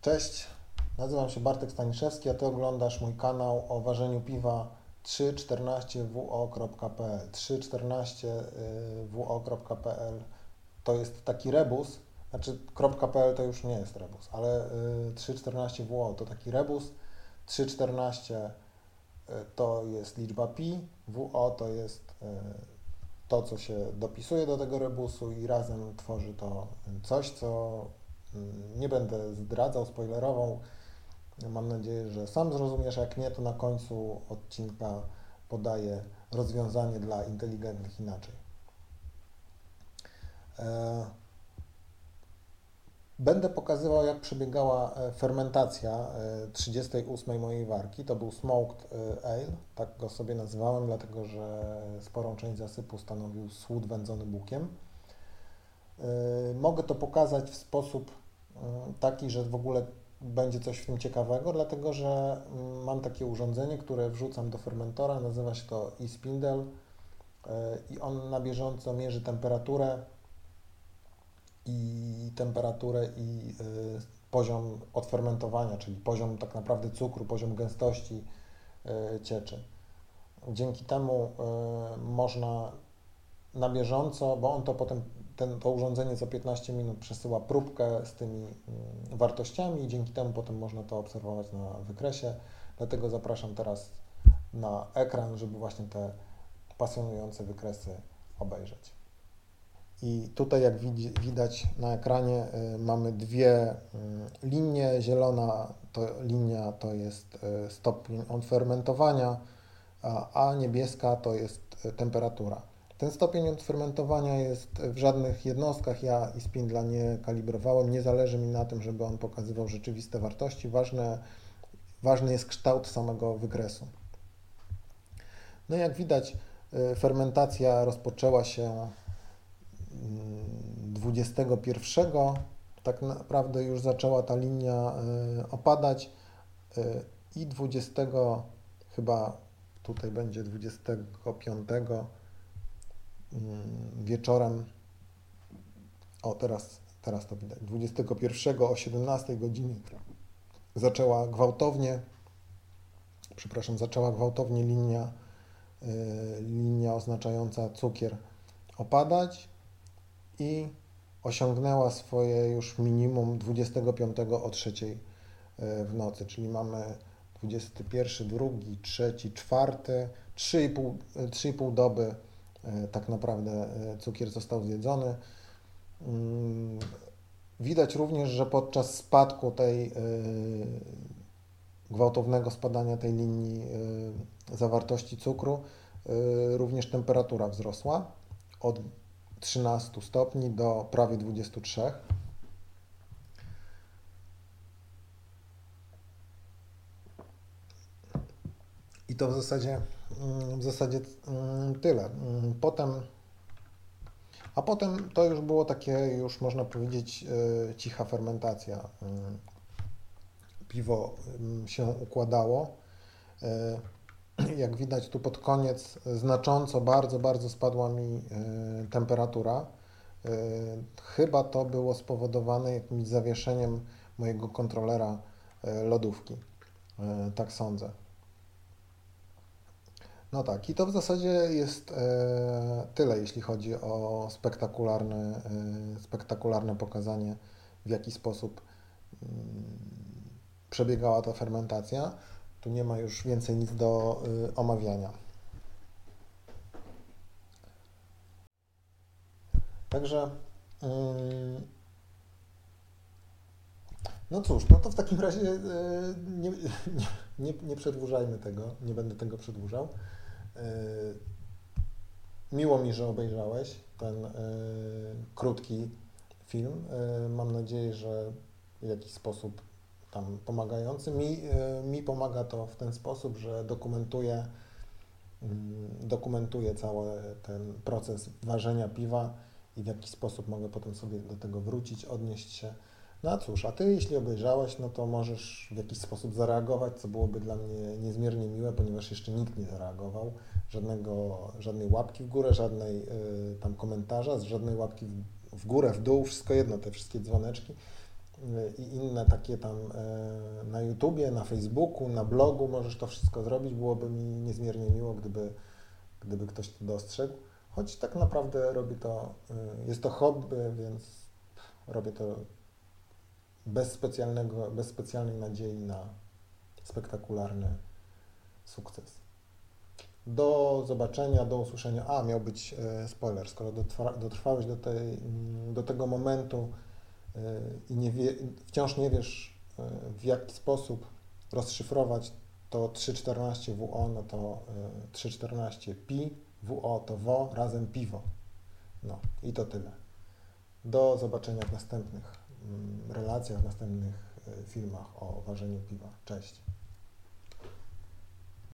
Cześć, nazywam się Bartek Staniszewski, a Ty oglądasz mój kanał o ważeniu piwa 314wo.pl 314wo.pl to jest taki rebus, znaczy .pl to już nie jest rebus, ale 314wo to taki rebus, 314 to jest liczba pi, wo to jest to, co się dopisuje do tego rebusu i razem tworzy to coś, co nie będę zdradzał, spoilerował. Mam nadzieję, że sam zrozumiesz. Jak nie, to na końcu odcinka podaję rozwiązanie dla inteligentnych inaczej. E, będę pokazywał, jak przebiegała e, fermentacja 38 e, mojej warki. To był smoked ale, tak go sobie nazywałem, dlatego że sporą część zasypu stanowił słód wędzony bukiem. Mogę to pokazać w sposób taki, że w ogóle będzie coś w tym ciekawego, dlatego że mm, mam takie urządzenie, które wrzucam do fermentora, nazywa się to e-spindle i on na bieżąco mierzy temperaturę i temperaturę i y, poziom odfermentowania, czyli poziom tak naprawdę cukru, poziom gęstości y, cieczy. Dzięki temu y, można na bieżąco, bo on to potem, ten, to urządzenie co 15 minut przesyła próbkę z tymi mm, wartościami i dzięki temu potem można to obserwować na wykresie. Dlatego zapraszam teraz na ekran, żeby właśnie te pasjonujące wykresy obejrzeć. I tutaj, jak widać na ekranie, y, mamy dwie y, linie. Zielona to linia to jest y, stopień odfermentowania, a niebieska to jest temperatura. Ten stopień odfermentowania jest w żadnych jednostkach. Ja i spindla nie kalibrowałem. Nie zależy mi na tym, żeby on pokazywał rzeczywiste wartości. Ważne, ważny jest kształt samego wykresu. No jak widać, fermentacja rozpoczęła się 21 tak naprawdę już zaczęła ta linia e, opadać e, i 20 chyba tutaj będzie 25 mm, wieczorem. O teraz, teraz to widać. 21 o 17 godzinie zaczęła gwałtownie przepraszam, zaczęła gwałtownie linia e, linia oznaczająca cukier opadać i osiągnęła swoje już minimum 25 o 3 e, w nocy, czyli mamy 21, 2, 3, 4, 3,5 doby e, tak naprawdę e, cukier został zjedzony. Mm, widać również, że podczas spadku tej gwałtownego spadania tej linii zawartości cukru również temperatura wzrosła od 13 stopni do prawie 23. I to w zasadzie, w zasadzie mm, tyle. Mm, potem, a potem to już było takie, już można powiedzieć, e, cicha fermentacja. Piwo się układało. E, jak widać tu pod koniec znacząco, bardzo, bardzo spadła mi e, temperatura. Chyba to było spowodowane jakimś zawieszeniem mojego kontrolera lodówki. Tak sądzę. No tak, i to w zasadzie jest tyle, jeśli chodzi o spektakularne, spektakularne pokazanie, w jaki sposób mm, przebiegała ta fermentacja. Tu nie ma już więcej nic do y, omawiania. Także yy, no cóż, no to w takim razie yy, nie, nie, nie, przedłużajmy tego, nie będę tego przedłużał. Yy, miło mi, że obejrzałeś ten y, krótki film. Y, mam nadzieję, że w jakiś sposób tam pomagający. Mi, e, mi pomaga to w ten sposób, że dokumentuję, mm, dokumentuję cały ten proces ważenia piwa i w jaki sposób mogę potem sobie do tego wrócić, odnieść się. No a cóż, a Ty jeśli obejrzałeś, no to możesz w jakiś sposób zareagować, co byłoby dla mnie niezmiernie miłe, ponieważ jeszcze nikt nie zareagował. Żadnego, żadnej łapki w górę, żadnej y, tam komentarza, żadnej łapki w, w górę, w dół, wszystko jedno, te wszystkie dzwoneczki y, i inne takie tam e, na YouTubie, na Facebooku, na blogu możesz to wszystko zrobić. Byłoby mi niezmiernie miło, gdyby, gdyby ktoś to dostrzegł. Choć tak naprawdę robię to, y, jest to hobby, więc robię to bez specjalnego, bez specjalnej nadziei na spektakularny sukces. Do zobaczenia, do usłyszenia. A, miał być e, spoiler, skoro dotrwa, dotrwałeś do, tej, mm, do tego momentu e, i nie wie, wciąż nie wiesz, e, w jaki sposób rozszyfrować to 314 WO, no to 314 pi, WO to WO, razem piwo. No i to tyle. Do zobaczenia w następnych relacjach, w następnych filmach o ważeniu piwa. Cześć.